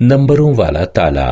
नंबरों वाला ताला